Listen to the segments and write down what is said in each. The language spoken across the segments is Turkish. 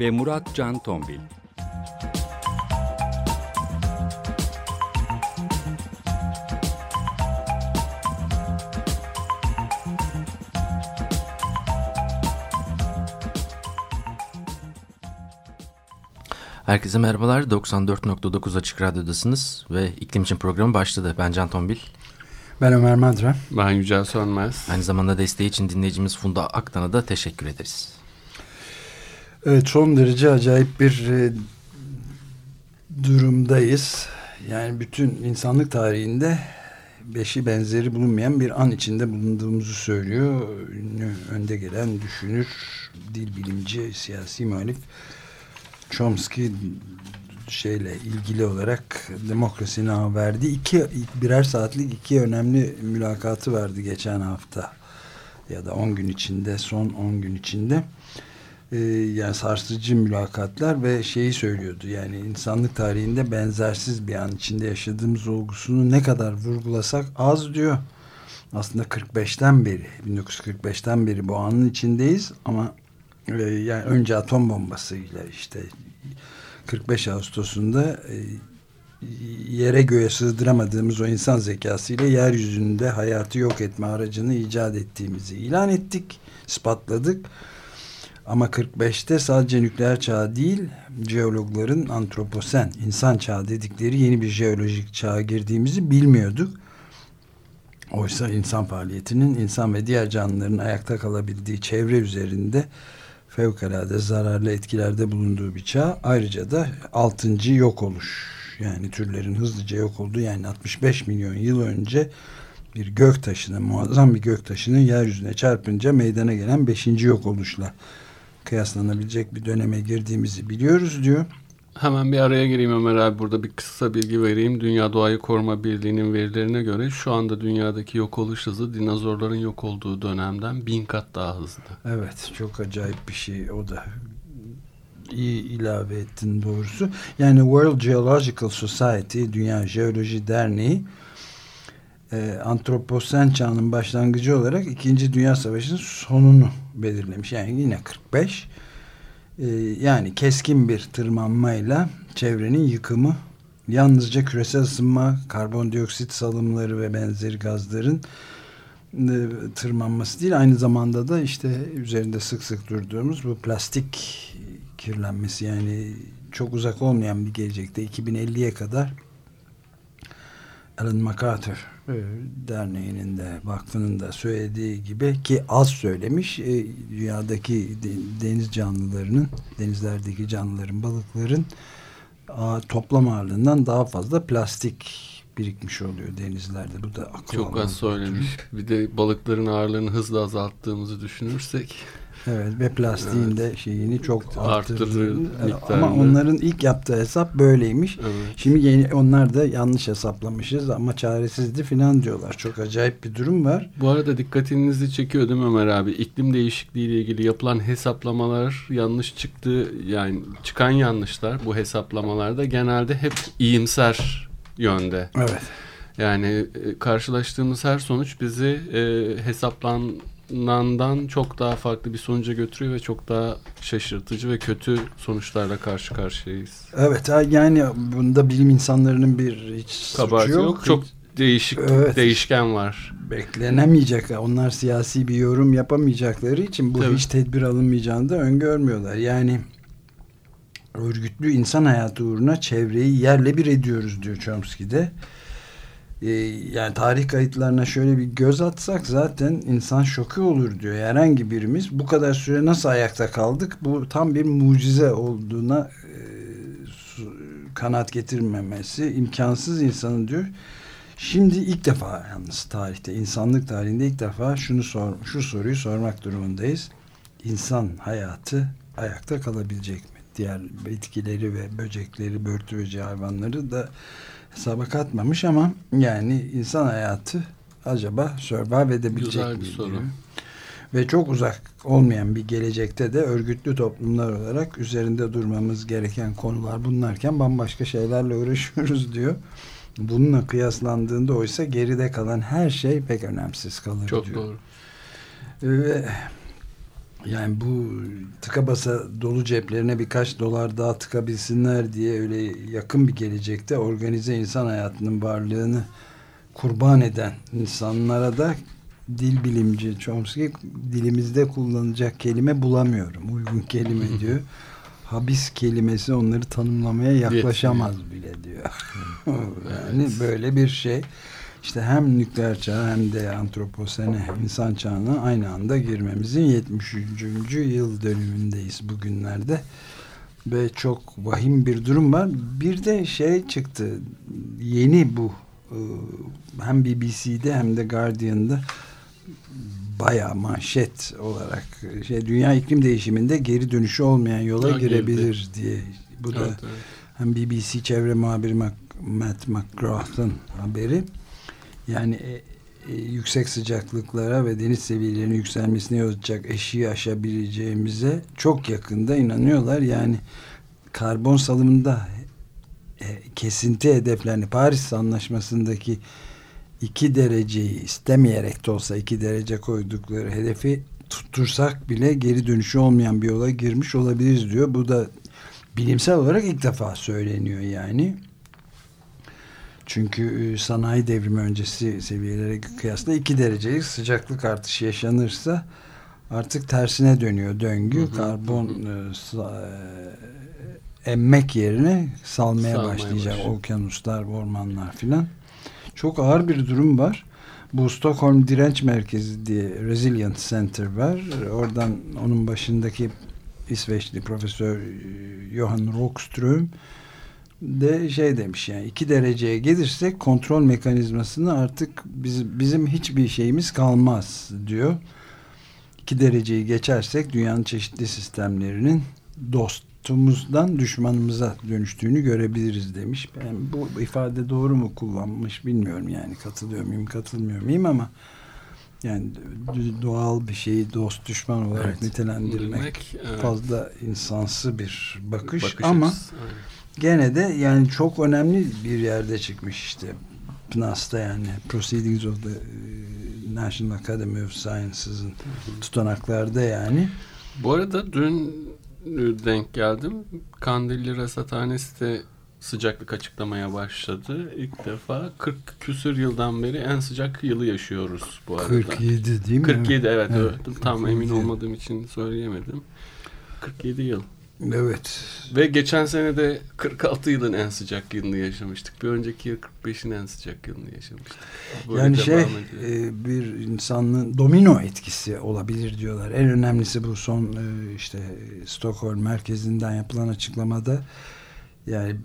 ve Murat Can Tombil. Herkese merhabalar. 94.9 Açık Radyo'dasınız ve iklim için programı başladı. Ben Can Tombil. Ben Ömer Madra. Ben Yücel Sönmez. Aynı zamanda desteği için dinleyicimiz Funda Aktan'a da teşekkür ederiz. Evet son derece acayip bir e, durumdayız. Yani bütün insanlık tarihinde beşi benzeri bulunmayan bir an içinde bulunduğumuzu söylüyor. Ünlü önde gelen düşünür, dil bilimci, siyasi muhalif Chomsky şeyle ilgili olarak demokrasinin verdi. iki birer saatlik iki önemli mülakatı verdi geçen hafta ya da on gün içinde son on gün içinde ee, yani sarsıcı mülakatlar ve şeyi söylüyordu yani insanlık tarihinde benzersiz bir an içinde yaşadığımız olgusunu ne kadar vurgulasak az diyor aslında 45'ten beri 1945'ten beri bu anın içindeyiz ama e, yani önce atom bombasıyla işte 45 Ağustos'unda e, yere göğe sığdıramadığımız o insan zekasıyla yeryüzünde hayatı yok etme aracını icat ettiğimizi ilan ettik, ispatladık. Ama 45'te sadece nükleer çağ değil, jeologların antroposen, insan çağı dedikleri yeni bir jeolojik çağa girdiğimizi bilmiyorduk. Oysa insan faaliyetinin insan ve diğer canlıların ayakta kalabildiği çevre üzerinde fevkalade zararlı etkilerde bulunduğu bir çağ. Ayrıca da altıncı yok oluş yani türlerin hızlıca yok olduğu yani 65 milyon yıl önce bir gök taşının muazzam bir gök taşının yeryüzüne çarpınca meydana gelen beşinci yok oluşla kıyaslanabilecek bir döneme girdiğimizi biliyoruz diyor. Hemen bir araya gireyim Ömer abi burada bir kısa bilgi vereyim. Dünya Doğayı Koruma Birliği'nin verilerine göre şu anda dünyadaki yok oluş hızı dinozorların yok olduğu dönemden bin kat daha hızlı. Evet çok acayip bir şey o da iyi ilave ettin doğrusu. Yani World Geological Society Dünya Jeoloji Derneği e, antroposen çağının başlangıcı olarak 2. Dünya Savaşı'nın sonunu belirlemiş. Yani yine 45 e, yani keskin bir tırmanmayla çevrenin yıkımı yalnızca küresel ısınma, karbondioksit salımları ve benzeri gazların e, tırmanması değil aynı zamanda da işte üzerinde sık sık durduğumuz bu plastik kirlenmesi yani çok uzak olmayan bir gelecekte 2050'ye kadar Alan MacArthur Derneği'nin de vakfının da söylediği gibi ki az söylemiş e, dünyadaki deniz canlılarının denizlerdeki canlıların balıkların toplam ağırlığından daha fazla plastik birikmiş oluyor denizlerde. Bu da akıl Çok az söylemiş. Bir de balıkların ağırlığını hızla azalttığımızı düşünürsek Evet ve plastiğin evet. de şeyini çok arttırdı. Ama onların ilk yaptığı hesap böyleymiş. Evet. Şimdi yeni, onlar da yanlış hesaplamışız ama çaresizdi filan diyorlar. Çok acayip bir durum var. Bu arada dikkatinizi çekiyor değil mi Ömer abi? İklim değişikliği ile ilgili yapılan hesaplamalar yanlış çıktı. Yani çıkan yanlışlar bu hesaplamalarda genelde hep iyimser yönde. Evet. Yani e, karşılaştığımız her sonuç bizi e, hesaplan planlandan çok daha farklı bir sonuca götürüyor ve çok daha şaşırtıcı ve kötü sonuçlarla karşı karşıyayız. Evet yani bunda bilim insanlarının bir hiç Kabahati yok. yok. Çok değişik evet. değişken var. Beklenemeyecek. Onlar siyasi bir yorum yapamayacakları için bu Tabii. hiç tedbir alınmayacağını da öngörmüyorlar. Yani örgütlü insan hayatı uğruna çevreyi yerle bir ediyoruz diyor Chomsky'de. Ee, yani tarih kayıtlarına şöyle bir göz atsak zaten insan şoku olur diyor. Herhangi birimiz bu kadar süre nasıl ayakta kaldık? Bu tam bir mucize olduğuna e, kanat getirmemesi imkansız insanın diyor. Şimdi ilk defa yalnız tarihte, insanlık tarihinde ilk defa şunu sor, şu soruyu sormak durumundayız. İnsan hayatı ayakta kalabilecek mi diğer bitkileri ve böcekleri, börtü böceği hayvanları da hesaba katmamış ama yani insan hayatı acaba survive edebilecek Güzel bir mi soru. diyor. Ve çok uzak olmayan bir gelecekte de örgütlü toplumlar olarak üzerinde durmamız gereken konular bunlarken bambaşka şeylerle uğraşıyoruz diyor. Bununla kıyaslandığında oysa geride kalan her şey pek önemsiz kalır Çok diyor. doğru. Ve yani bu tıka basa dolu ceplerine birkaç dolar daha tıkabilsinler diye öyle yakın bir gelecekte organize insan hayatının varlığını kurban eden insanlara da dil bilimci Chomsky dilimizde kullanacak kelime bulamıyorum. Uygun kelime diyor. Habis kelimesi onları tanımlamaya yaklaşamaz bile diyor. yani böyle bir şey. İşte hem nükleer çağ hem de antroposene insan çağına aynı anda girmemizin 73. yıl dönümündeyiz bugünlerde. Ve çok vahim bir durum var. Bir de şey çıktı. Yeni bu e, hem BBC'de hem de Guardian'da bayağı manşet olarak şey dünya iklim değişiminde geri dönüşü olmayan yola Ha, girebilir diye. Bu da Evet, evet. hem BBC çevre muhabiri Mac- Matt McGrath'ın haberi. Yani e, e, yüksek sıcaklıklara ve deniz seviyelerinin yükselmesine yol açacak eşiği aşabileceğimize çok yakında inanıyorlar. Yani karbon salımında e, kesinti hedeflerini Paris Anlaşması'ndaki iki dereceyi istemeyerek de olsa iki derece koydukları hedefi tuttursak bile geri dönüşü olmayan bir yola girmiş olabiliriz diyor. Bu da bilimsel olarak ilk defa söyleniyor yani. Çünkü e, sanayi devrimi öncesi seviyelere kıyasla 2 derecelik sıcaklık artışı yaşanırsa artık tersine dönüyor döngü. Hı hı, Karbon e, e, emmek yerine salmaya Salmaya başlayacak başlıyor. okyanuslar, ormanlar filan. Çok ağır bir durum var. Bu Stockholm Direnç Merkezi diye Resilient Center var. Oradan onun başındaki İsveçli Profesör e, Johan Rockström de şey demiş yani iki dereceye gelirsek kontrol mekanizmasını artık biz, bizim hiçbir şeyimiz kalmaz diyor. İki dereceyi geçersek dünyanın çeşitli sistemlerinin dostumuzdan düşmanımıza dönüştüğünü görebiliriz demiş. Ben bu ifade doğru mu kullanmış bilmiyorum yani katılıyor muyum katılmıyor muyum ama yani doğal bir şeyi dost düşman olarak Evet. nitelendirmek Bilmek, evet. fazla insansı bir bakış, Bakış ama açısı. Gene de yani çok önemli bir yerde çıkmış işte PNAS'ta yani Proceedings of the e, National Academy of Sciences'ın tutanaklarda yani Bu arada dün e, denk geldim. Kandilli Rasathanesi de sıcaklık açıklamaya başladı. İlk defa 40 küsür yıldan beri en sıcak yılı yaşıyoruz bu arada. 47 değil mi? 47 evet, Evet, evet. tam emin 47. olmadığım için söyleyemedim. 47 yıl. Evet. Ve geçen sene de 46 yılın en sıcak yılını yaşamıştık. Bir önceki yıl 45'in en sıcak yılını yaşamıştık. Böyle yani şey e, bir insanın domino etkisi olabilir diyorlar. En önemlisi bu son e, işte Stockholm merkezinden yapılan açıklamada yani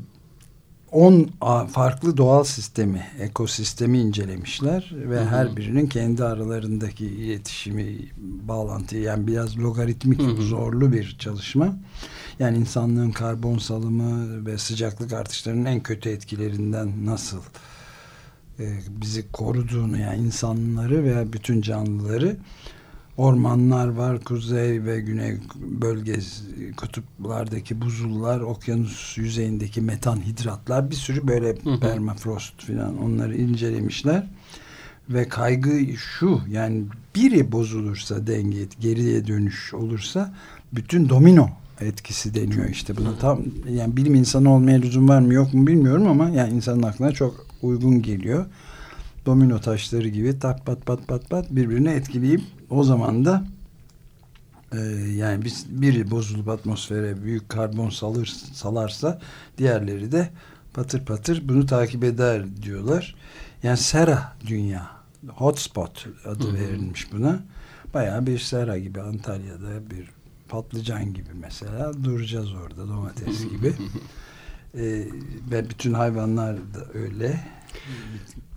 10 farklı doğal sistemi, ekosistemi incelemişler ve Hı hı. her birinin kendi aralarındaki iletişimi, bağlantıyı yani biraz logaritmik Hı hı. zorlu bir çalışma. Yani insanlığın karbon salımı ve sıcaklık artışlarının en kötü etkilerinden nasıl e, bizi koruduğunu yani insanları veya bütün canlıları ormanlar var kuzey ve güney bölge kutuplardaki buzullar okyanus yüzeyindeki metan hidratlar bir sürü böyle Hı hı. permafrost filan onları incelemişler ve kaygı şu yani biri bozulursa denge geriye dönüş olursa bütün domino etkisi deniyor işte buna tam yani bilim insanı olmaya lüzum var mı yok mu bilmiyorum ama yani insanın aklına çok uygun geliyor domino taşları gibi tak pat pat pat pat birbirine etkileyip o zaman da e, yani biz biri bozulup atmosfere büyük karbon salır, salarsa diğerleri de patır patır bunu takip eder diyorlar. Yani sera dünya hotspot adı Hı hı. verilmiş buna. Bayağı bir sera gibi Antalya'da bir patlıcan gibi mesela duracağız orada domates gibi. E, ve bütün hayvanlar da öyle.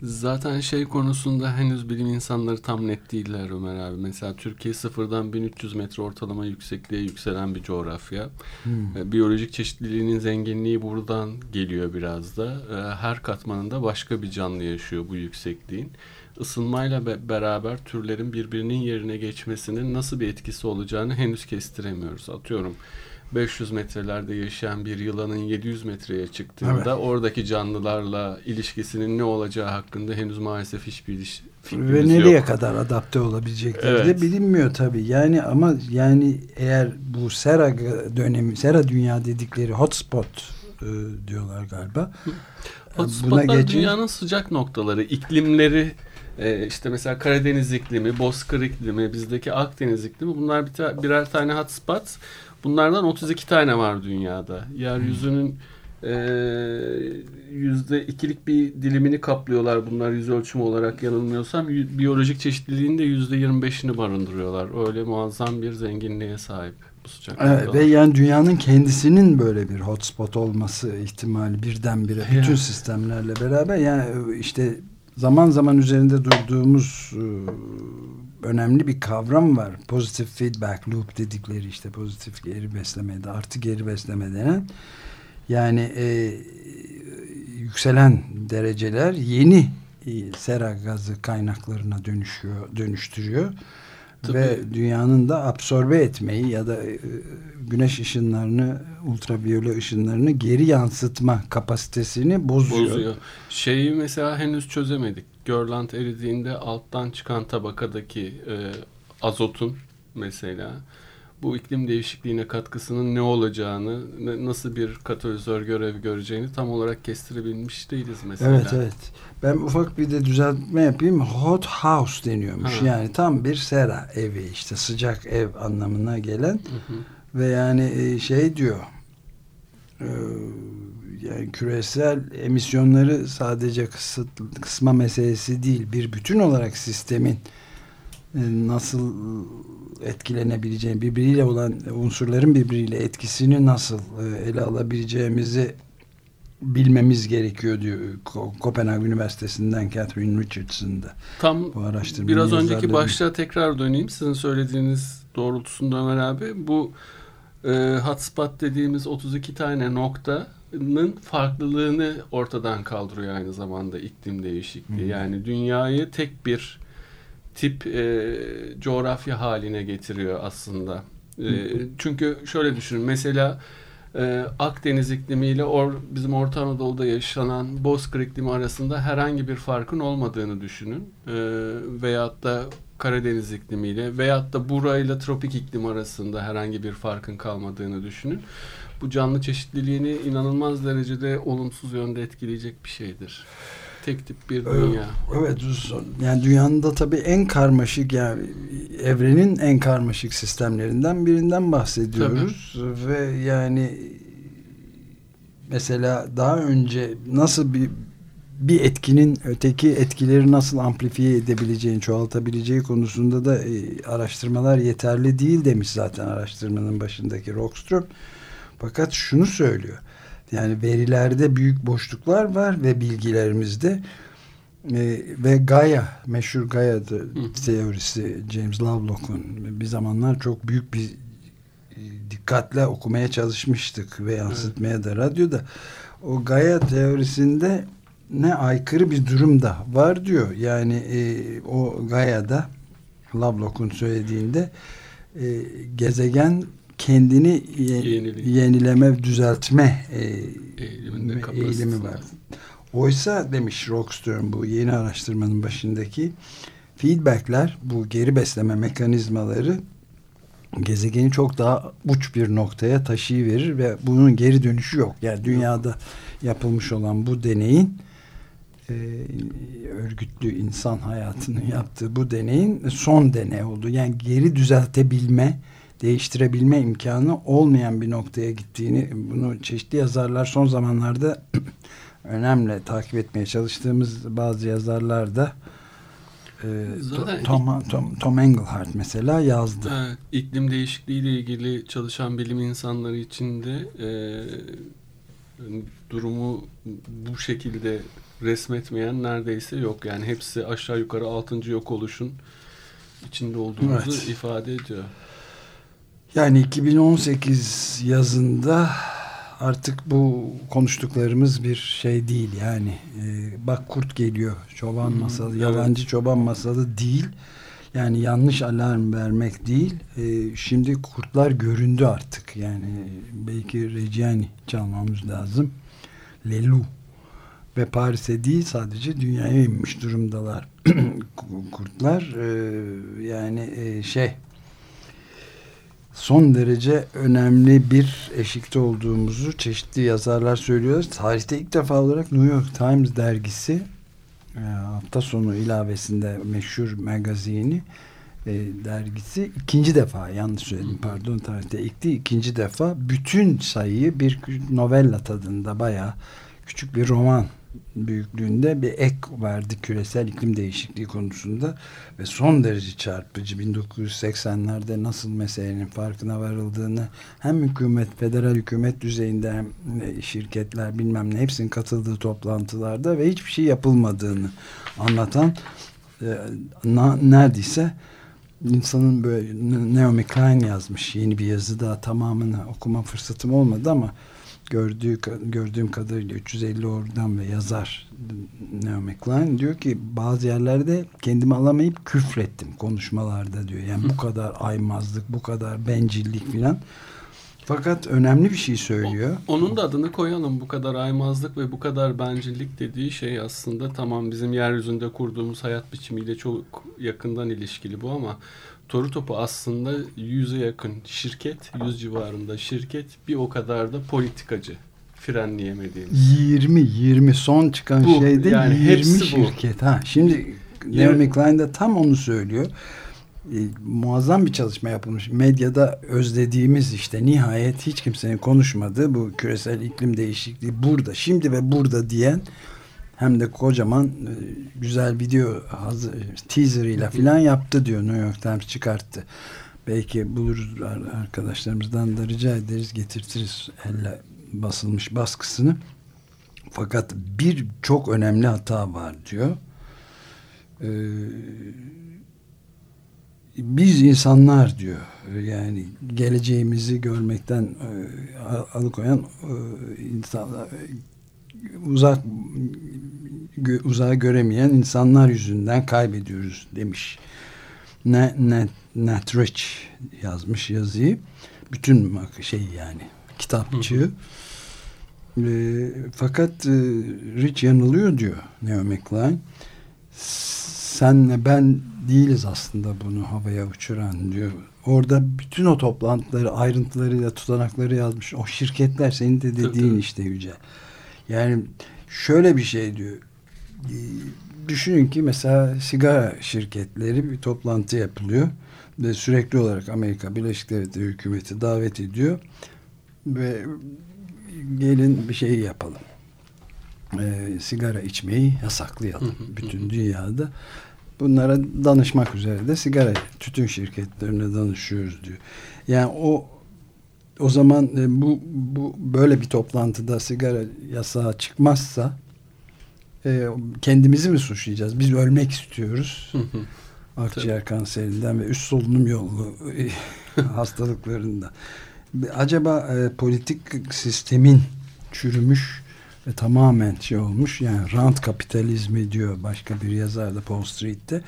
Zaten şey konusunda henüz bilim insanları tam net değiller Ömer abi. Mesela Türkiye sıfırdan 1300 metre ortalama yüksekliğe yükselen bir coğrafya. Hmm. Biyolojik çeşitliliğinin zenginliği buradan geliyor biraz da. Ee, her katmanında başka bir canlı yaşıyor bu yüksekliğin. Isınmayla be beraber türlerin birbirinin yerine geçmesinin nasıl bir etkisi olacağını henüz kestiremiyoruz. Atıyorum 500 metrelerde yaşayan bir yılanın 700 metreye çıktığında evet. oradaki canlılarla ilişkisinin ne olacağı hakkında henüz maalesef hiçbir iliş ve nereye yok. kadar adapte olabilecekleri evet. de bilinmiyor tabii. Yani ama yani eğer bu sera dönemi, sera dünya dedikleri hotspot e, diyorlar galiba. Hotspotlar Buna geçin... dünyanın sıcak noktaları, iklimleri e, işte mesela Karadeniz iklimi, Bozkır iklimi, bizdeki Akdeniz iklimi bunlar bir birer tane hotspot. Bunlardan 32 tane var dünyada. Yeryüzünün e, yüzde ikilik bir dilimini kaplıyorlar bunlar yüz ölçümü olarak yanılmıyorsam. Biyolojik çeşitliliğin de yüzde 25'ini barındırıyorlar. Öyle muazzam bir zenginliğe sahip bu sıcaklıklar. Evet, ve yani dünyanın kendisinin böyle bir hotspot olması ihtimali birdenbire bütün sistemlerle beraber yani işte zaman zaman üzerinde durduğumuz önemli bir kavram var. Pozitif feedback loop dedikleri işte pozitif geri besleme, artı geri besleme denen. Yani e, yükselen dereceler yeni e, sera gazı kaynaklarına dönüşüyor, dönüştürüyor. Tabii. Ve dünyanın da absorbe etmeyi ya da e, güneş ışınlarını, ultraviyole ışınlarını geri yansıtma kapasitesini bozuyor. bozuyor. Şeyi mesela henüz çözemedik. Görland eridiğinde alttan çıkan tabakadaki e, azotun mesela bu iklim değişikliğine katkısının ne olacağını, nasıl bir katalizör görev göreceğini tam olarak kestirebilmiş değiliz mesela. Evet evet. Ben ufak bir de düzeltme yapayım. Hot house deniyormuş. Ha. Yani tam bir sera evi işte sıcak ev anlamına gelen. Hı hı. Ve yani e, şey diyor e, yani küresel emisyonları sadece kısıt, kısma meselesi değil bir bütün olarak sistemin e, nasıl etkilenebileceğini birbiriyle olan unsurların birbiriyle etkisini nasıl ele alabileceğimizi bilmemiz gerekiyor diyor Kopenhag Üniversitesi'nden Catherine Richardson'da. Tam bu araştırma biraz önceki başlığa tekrar döneyim. Sizin söylediğiniz doğrultusunda Ömer abi. Bu e, hotspot dediğimiz 32 tane noktanın farklılığını ortadan kaldırıyor aynı zamanda iklim değişikliği. Hmm. Yani dünyayı tek bir tip e, coğrafya haline getiriyor aslında. E, çünkü şöyle düşünün mesela e, Akdeniz iklimiyle or, bizim Orta Anadolu'da yaşanan Bozkır iklimi arasında herhangi bir farkın olmadığını düşünün. E, veyahut da Karadeniz iklimiyle veyahut da burayla tropik iklim arasında herhangi bir farkın kalmadığını düşünün. Bu canlı çeşitliliğini inanılmaz derecede olumsuz yönde etkileyecek bir şeydir. Tek tip bir dünya. Evet, yani dünyanın da tabii en karmaşık yani evrenin en karmaşık sistemlerinden birinden bahsediyoruz tabii. ve yani mesela daha önce nasıl bir bir etkinin öteki etkileri nasıl amplifiye edebileceğini, çoğaltabileceği konusunda da e, araştırmalar yeterli değil demiş zaten araştırmanın başındaki Rockström. Fakat şunu söylüyor. Yani verilerde büyük boşluklar var ve bilgilerimizde e, ve Gaia, meşhur Gaia teorisi James Lovelock'un bir zamanlar çok büyük bir e, dikkatle okumaya çalışmıştık ve yansıtmaya da radyoda. O Gaia teorisinde ne aykırı bir durum da var diyor. Yani e, o Gaia'da Lovelock'un söylediğinde e, gezegen kendini Yenili. yenileme, düzeltme e, eğilimi var. Oysa demiş Rockstern bu yeni araştırmanın başındaki feedbackler, bu geri besleme mekanizmaları gezegeni çok daha uç bir noktaya taşıyıverir ve bunun geri dönüşü yok. Yani dünyada yapılmış olan bu deneyin e, örgütlü insan hayatının yaptığı bu deneyin son deney oldu. Yani geri düzeltebilme değiştirebilme imkanı olmayan bir noktaya gittiğini bunu çeşitli yazarlar son zamanlarda önemli takip etmeye çalıştığımız bazı yazarlar da e, Tom, Tom, Tom Engelhardt mesela yazdı. Evet, iklim değişikliği ile ilgili çalışan bilim insanları için de e, durumu bu şekilde resmetmeyen neredeyse yok. Yani hepsi aşağı yukarı 6. yok oluşun içinde olduğumuzu Evet. ifade ediyor. Yani 2018 yazında artık bu konuştuklarımız bir şey değil yani. E, bak kurt geliyor çoban masalı evet. yalancı çoban masalı değil. Yani yanlış alarm vermek değil. E, şimdi kurtlar göründü artık. Yani belki Reggiani çalmamız lazım. Lelu ve Paris'e değil sadece dünyaya inmiş durumdalar. Kurtlar E, yani e, şey son derece önemli bir eşikte olduğumuzu çeşitli yazarlar söylüyorlar. Tarihte ilk defa olarak New York Times dergisi e, hafta sonu ilavesinde meşhur magazini e, dergisi ikinci defa yanlış söyledim pardon tarihte ilk değil ikinci defa bütün sayıyı bir novella tadında bayağı küçük bir roman büyüklüğünde bir ek verdi küresel iklim değişikliği konusunda ve son derece çarpıcı. 1980'lerde nasıl meselenin farkına varıldığını hem hükümet federal hükümet düzeyinde hem şirketler bilmem ne hepsinin katıldığı toplantılarda ve hiçbir şey yapılmadığını anlatan e, neredeyse insanın böyle Naomi Klein yazmış yeni bir yazı daha tamamını okuma fırsatım olmadı ama gördüğü gördüğüm kadarıyla 350 oradan ve yazar Naomi Klein diyor ki bazı yerlerde kendimi alamayıp küfrettim konuşmalarda diyor. Yani bu kadar aymazlık, bu kadar bencillik filan. Fakat önemli bir şey söylüyor. O- onun da adını koyalım. Bu kadar aymazlık ve bu kadar bencillik dediği şey aslında tamam bizim yeryüzünde kurduğumuz hayat biçimiyle çok yakından ilişkili bu ama Toru Topu aslında yüze yakın şirket, yüz civarında şirket bir o kadar da politikacı frenleyemediğimiz. 20 20 son çıkan Bu, şeyde yani 20 hepsi bu. şirket. Ha şimdi Naomi Klein de tam onu söylüyor. E, muazzam bir çalışma yapılmış. Medyada özlediğimiz işte nihayet hiç kimsenin konuşmadığı bu küresel iklim değişikliği burada, şimdi ve burada diyen hem de kocaman e, güzel video hazır, teaserıyla filan yaptı diyor New York Times çıkarttı. Belki buluruz ar- arkadaşlarımızdan da rica ederiz getirtiriz elle basılmış baskısını. Fakat bir çok önemli hata var diyor. Ee, biz insanlar diyor yani geleceğimizi görmekten e, al- alıkoyan e, insanlar uzak gö, uzağa göremeyen insanlar yüzünden kaybediyoruz demiş. Ne ne Nat Rich yazmış yazıyı. Bütün şey yani kitapçı. E, fakat e, Rich yanılıyor diyor Naomi Klein. Senle ben değiliz aslında bunu havaya uçuran diyor. Orada bütün o toplantıları ayrıntılarıyla tutanakları yazmış. O şirketler senin de dediğin tabii. işte Yüce. Yani şöyle bir şey diyor. Ee, Düşünün ki mesela sigara şirketleri bir toplantı yapılıyor ve sürekli olarak Amerika Birleşik Devletleri hükümeti davet ediyor ve gelin bir şey yapalım. Ee, sigara içmeyi yasaklayalım bütün dünyada. Bunlara danışmak üzere de sigara tütün şirketlerine danışıyoruz diyor. Yani o o zaman e, bu, bu böyle bir toplantıda sigara yasağı çıkmazsa e, kendimizi mi suçlayacağız? Biz ölmek istiyoruz. Akciğer kanserinden ve üst solunum yolu e, hastalıklarından. Acaba e, politik sistemin çürümüş ve tamamen şey olmuş yani rant kapitalizmi diyor başka bir yazar da Paul Street'te.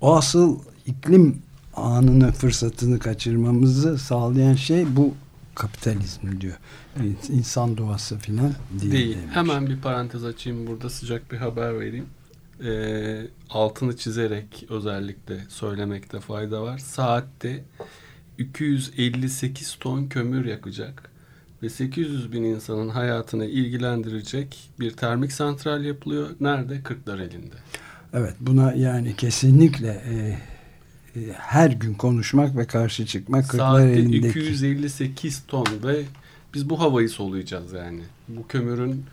O asıl iklim anını fırsatını kaçırmamızı sağlayan şey bu kapitalizm diyor. İnsan doğası filan değil. Değil. demiş. Hemen bir parantez açayım burada sıcak bir haber vereyim. Ee, altını çizerek özellikle söylemekte fayda var. Saatte 258 ton kömür yakacak ve 800 bin insanın hayatını ilgilendirecek bir termik santral yapılıyor. Nerede? Kırklareli'nde. Evet buna yani kesinlikle e, e, her gün konuşmak ve karşı çıkmak Saatte Kırklareli'ndeki 258 ton ve biz bu havayı soluyacağız yani. Bu kömürün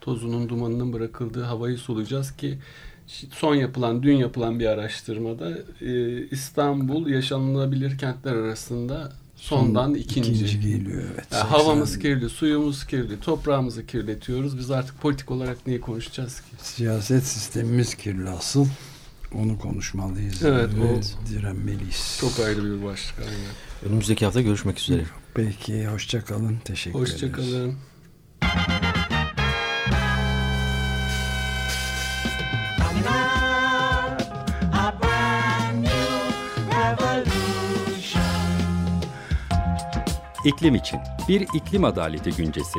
tozunun dumanının bırakıldığı havayı soluyacağız ki son yapılan, dün yapılan bir araştırmada e, İstanbul yaşanılabilir kentler arasında sondan ikinci. ikinci geliyor. Evet. Yani havamız kirli, suyumuz kirli, toprağımızı kirletiyoruz. Biz artık politik olarak neyi konuşacağız ki? Siyaset sistemimiz kirli asıl. Onu konuşmalıyız. Evet, ve o- direnmeliyiz. Çok ayrı bir başlık. Aynen. Önümüzdeki hafta görüşmek üzere. Peki hoşça kalın. Teşekkür ederiz. Hoşçakalın. İklim için bir iklim adaleti güncesi.